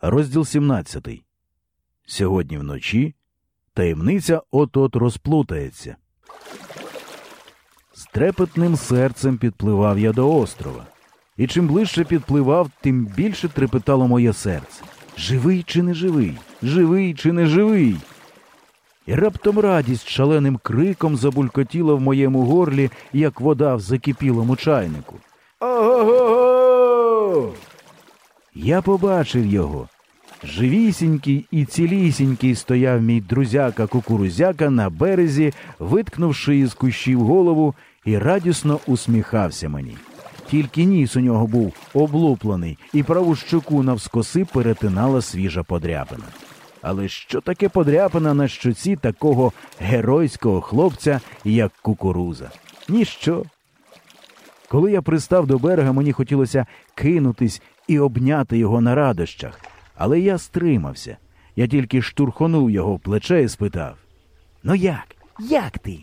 Розділ 17. Сьогодні вночі таємниця от-от розплутається. З трепетним серцем підпливав я до острова. І чим ближче підпливав, тим більше трепетало моє серце. Живий чи не живий? Живий чи не живий? І раптом радість шаленим криком забулькотіла в моєму горлі, як вода в закипілому чайнику. Ого-го! Я побачив його. Живісінький і цілісінький стояв мій друзяка кукурузяка на березі, виткнувши із кущів голову, і радісно усміхався мені. Тільки ніс у нього був облуплений, і праву щоку навскоси перетинала свіжа подряпина. Але що таке подряпина на щоці такого геройського хлопця, як кукуруза? Ніщо. Коли я пристав до берега, мені хотілося кинутись і обняти його на радощах, але я стримався. Я тільки штурхонув його в плече і спитав Ну як? Як ти?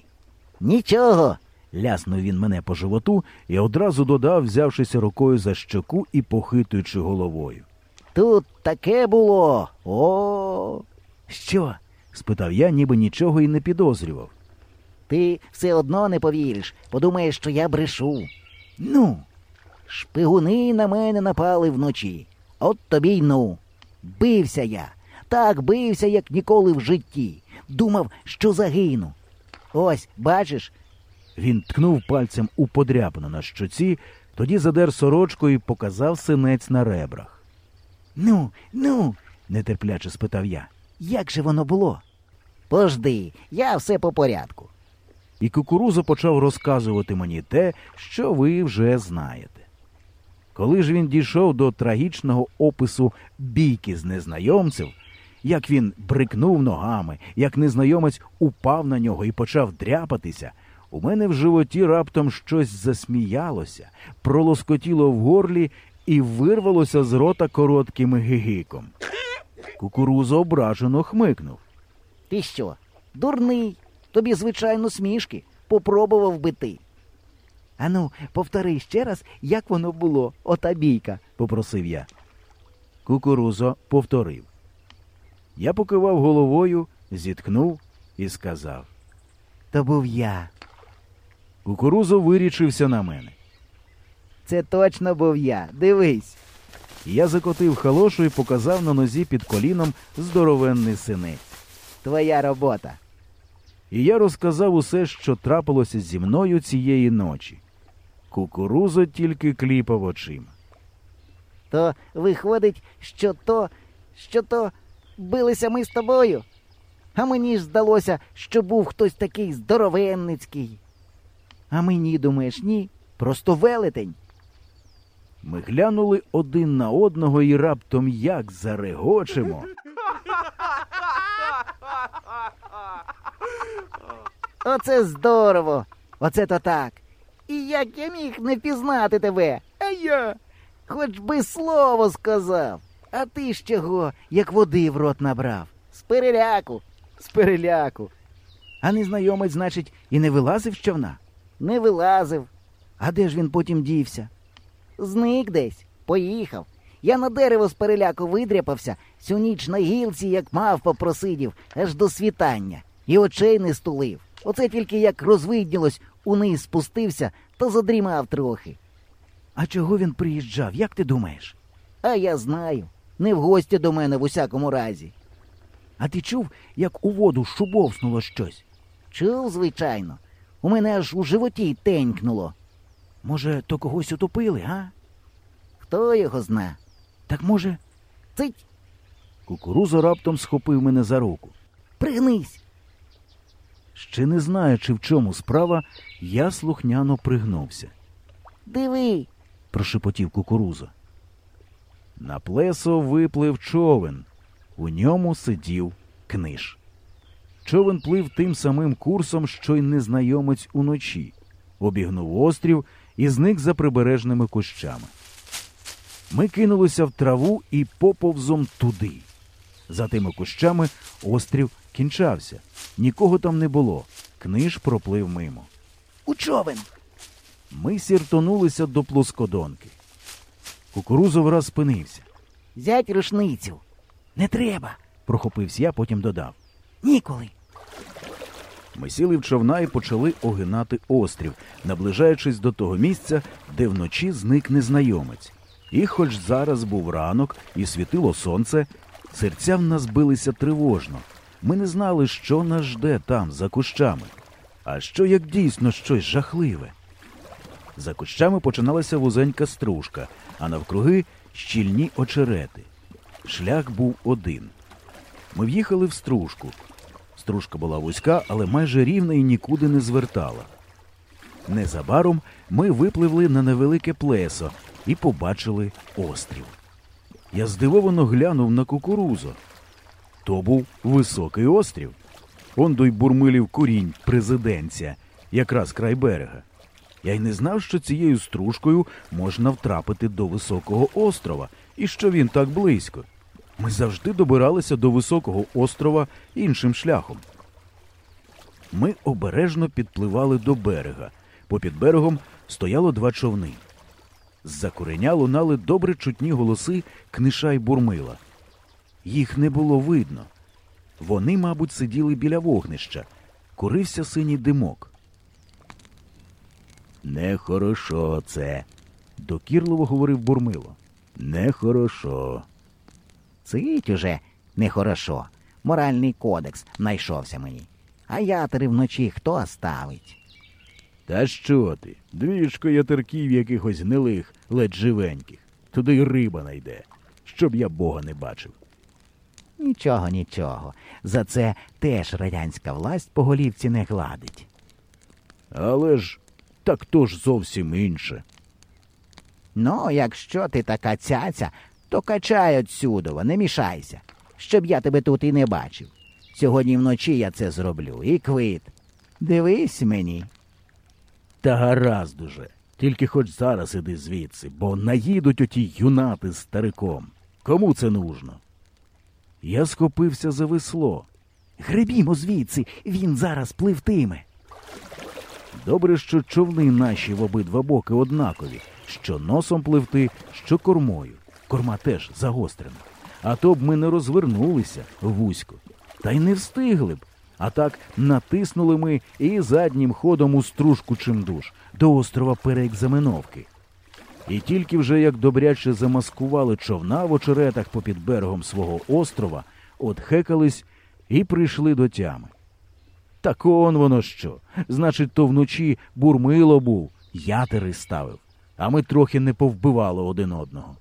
Нічого. ляснув він мене по животу і одразу додав, взявшися рукою за щоку і похитуючи головою. Тут таке було. О. Що? спитав я, ніби нічого і не підозрював. Ти все одно не повіриш, подумаєш, що я брешу. Ну, Шпигуни на мене напали вночі. От тобі й ну. Бився я. Так бився, як ніколи в житті. Думав, що загину. Ось, бачиш, Він ткнув пальцем у подряпину на щоці, тоді задер сорочку і показав синець на ребрах. ну, ну, нетерпляче спитав я. як же воно було? Пожди, я все по порядку. І кукуруза почав розказувати мені те, що ви вже знаєте. Коли ж він дійшов до трагічного опису бійки з незнайомців, як він брикнув ногами, як незнайомець упав на нього і почав дряпатися, у мене в животі раптом щось засміялося, пролоскотіло в горлі і вирвалося з рота коротким гигиком. Кукуруза ображено хмикнув. Ти що? Дурний. Тобі, звичайно, смішки. Попробував би ти. Ану, повтори ще раз, як воно було, ота бійка. попросив я. Кукурузо повторив. Я покивав головою, зіткнув і сказав. То був я. Кукурузо вирічився на мене. Це точно був я. Дивись. Я закотив халошу і показав на нозі під коліном здоровенний синець. Твоя робота. І я розказав усе, що трапилося зі мною цієї ночі. Кукурузо тільки кліпав очима. То виходить, що то, що то билися ми з тобою. А мені ж здалося, що був хтось такий здоровенницький. А мені, думаєш, ні, просто велетень. Ми глянули один на одного і раптом як зарегочемо. Оце здорово. Оце то так. І як я міг не впізнати тебе? А я. Хоч би слово сказав. А ти ж чого, як води в рот набрав? З переляку. З переляку. А незнайомець, значить, і не вилазив з човна. Не вилазив. А де ж він потім дівся? Зник десь, поїхав. Я на дерево з переляку видряпався, всю ніч на гілці, як мавпа просидів, аж до світання, і очей не стулив. Оце тільки як розвиднілось, униз спустився, то задрімав трохи. А чого він приїжджав, як ти думаєш? А я знаю, не в гості до мене в усякому разі. А ти чув, як у воду шубовснуло щось? Чув, звичайно. У мене аж у животі тенькнуло. Може, то когось утопили, а? Хто його зна? Так може. Цить, Кукурузо раптом схопив мене за руку. пригнись. Ще не знаючи, в чому справа, я слухняно пригнувся, Диви, прошепотів кукурузо. На плесо виплив човен. У ньому сидів книж. Човен плив тим самим курсом, що й незнайомець уночі, обігнув острів і зник за прибережними кущами. Ми кинулися в траву і поповзом туди. За тими кущами острів кінчався. Нікого там не було. Книж проплив мимо. у човен. Ми сіртонулися до плоскодонки. Кукурузов раз спинився. Зять рушницю. Не треба, прохопився я, потім додав. Ніколи. Ми сіли в човна і почали огинати острів, наближаючись до того місця, де вночі зник незнайомець. І хоч зараз був ранок і світило сонце, серця в нас билися тривожно. Ми не знали, що нас жде там, за кущами. А що як дійсно щось жахливе? За кущами починалася вузенька стружка, а навкруги щільні очерети. Шлях був один. Ми в'їхали в стружку. Стружка була вузька, але майже рівна і нікуди не звертала. Незабаром ми випливли на невелике плесо і побачили острів. Я здивовано глянув на кукурузу. То був високий острів. Ондой бурмилів курінь президенція, якраз край берега. Я й не знав, що цією стружкою можна втрапити до високого острова і що він так близько. Ми завжди добиралися до високого острова іншим шляхом. Ми обережно підпливали до берега. Попід берегом стояло два човни. З-за куреня лунали добре чутні голоси книша й бурмила. Їх не було видно. Вони, мабуть, сиділи біля вогнища. Курився синій димок. Нехорошо це, докірливо говорив бурмило. Нехорошо. Цить уже нехорошо. Моральний кодекс знайшовся мені. А ятери вночі хто ставить? Та що ти? Двічко ятерків якихось гнилих, ледь живеньких. Туди й риба найде, щоб я Бога не бачив. Нічого, нічого. За це теж радянська власть по голівці не гладить. Але ж так то ж зовсім інше. Ну, якщо ти така цяця, то качай отсюдова, не мішайся, щоб я тебе тут і не бачив. Сьогодні вночі я це зроблю і квит. Дивись мені. Та гаразд уже. Тільки хоч зараз іди звідси, бо наїдуть оті юнати з стариком. Кому це нужно? Я схопився за весло. Гребімо звідси, він зараз пливтиме. Добре, що човни наші в обидва боки однакові, що носом пливти, що кормою. Корма теж загострена. А то б ми не розвернулися вузько. Та й не встигли б. А так натиснули ми і заднім ходом у стружку чимдуж до острова Переекзаменовки. І тільки вже як добряче замаскували човна в очеретах попід берегом свого острова, отхекались і прийшли до тями. Так он воно що. Значить, то вночі бурмило був, ятери ставив, а ми трохи не повбивали один одного.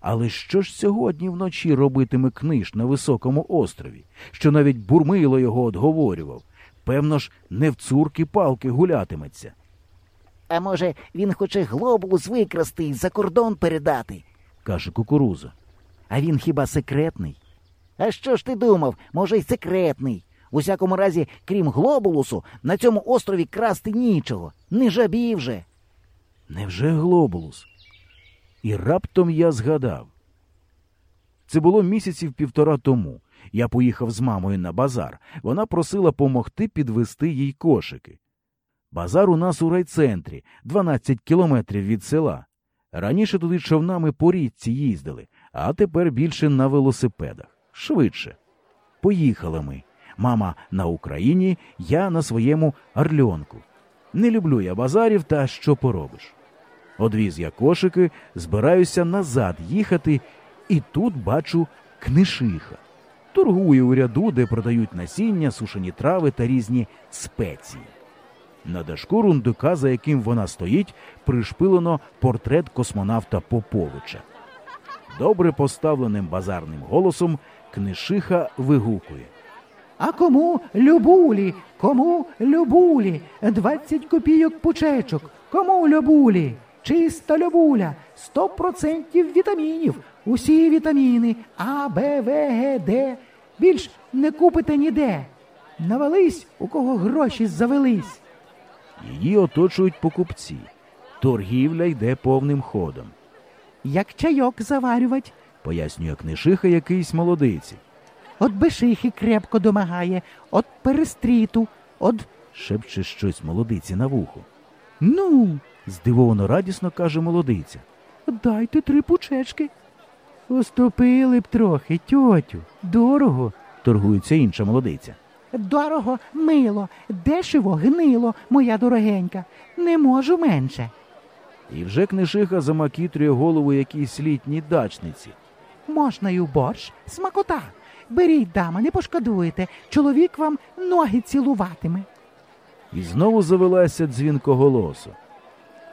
Але що ж сьогодні вночі робитиме книж на високому острові, що навіть бурмило його одговорював? Певно ж, не в цурки палки гулятиметься. А може, він хоче глобус викрасти і за кордон передати? каже кукуруза. А він хіба секретний? А що ж ти думав? Може, й секретний. У всякому разі, крім глобулусу, на цьому острові красти нічого. Не жабів же. Невже глобулус? І раптом я згадав. Це було місяців півтора тому. Я поїхав з мамою на базар. Вона просила помогти підвести їй кошики. Базар у нас у райцентрі, 12 кілометрів від села. Раніше туди човнами по річці їздили, а тепер більше на велосипедах. Швидше. Поїхали ми. Мама на Україні, я на своєму орльонку. Не люблю я базарів, та що поробиш. Одвіз я кошики, збираюся назад їхати, і тут бачу книшиха. Торгує у ряду, де продають насіння, сушені трави та різні спеції. На дашку рундука, за яким вона стоїть, пришпилено портрет космонавта Поповича. Добре поставленим базарним голосом книшиха вигукує. А кому любулі, кому любулі, двадцять копійок пучечок, кому любулі, чиста любуля, сто процентів вітамінів, усі вітаміни А, Б, В, Г, Д. Більш не купите ніде. Навались, у кого гроші завелись. Її оточують покупці. Торгівля йде повним ходом, Як чайок заварювать, пояснює книшиха якийсь молодиці. от бешихи крепко домагає, от перестріту, от Шепче щось молодиці на вухо. ну, Здивовано радісно каже молодиця. дайте три пучечки. Уступили б трохи, тьотю. Дорого. торгується інша молодиця. Дорого, мило, дешево, гнило, моя дорогенька. Не можу менше. І вже книжиха замакітрює голову якійсь літній дачниці. Можна й у борщ, смакота. Беріть, дама, не пошкодуєте. Чоловік вам ноги цілуватиме. І знову завелася дзвінкоголосо.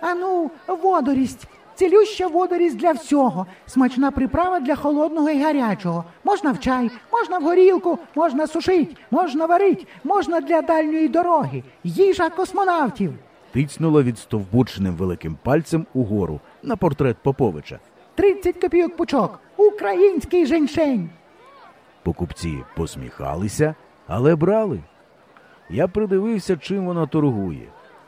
Ану, водорість. Цілюща водорість для всього. Смачна приправа для холодного і гарячого. Можна в чай, можна в горілку, можна сушить, можна варить, можна для дальньої дороги. Їжа космонавтів. Тицнула відстовбученим великим пальцем угору на портрет Поповича. 30 копійок пучок. Український женьшень. Покупці посміхалися, але брали. Я придивився, чим вона торгує.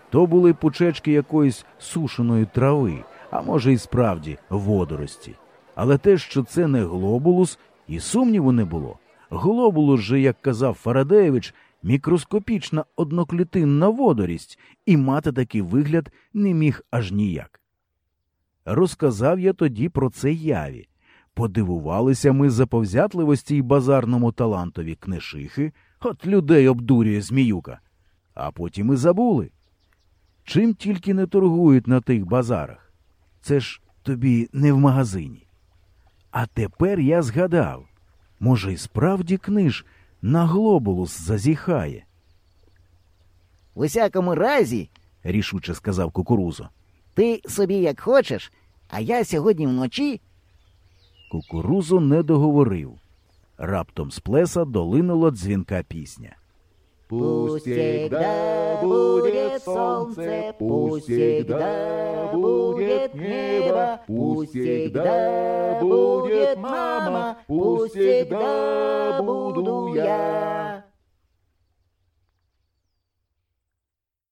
То були пучечки якоїсь сушеної трави, а може, і справді водорості. Але те, що це не глобулус, і сумніву не було. Глобулус же, як казав Фарадеєвич, мікроскопічна одноклітинна водорість, і мати такий вигляд не міг аж ніяк. Розказав я тоді про це яві. Подивувалися ми заповзятливості й базарному талантові книшихи, от людей обдурює зміюка, а потім і забули. Чим тільки не торгують на тих базарах. Це ж тобі не в магазині. А тепер я згадав, може, й справді книж на глобулус зазіхає, В усякому разі, рішуче сказав кукурузо. ти собі як хочеш, а я сьогодні вночі Кукурузо не договорив. Раптом з плеса долинула дзвінка пісня. Пусть всегда будет солнце, пусть всегда будет небо, пусть всегда будет мама, пусть всегда буду я.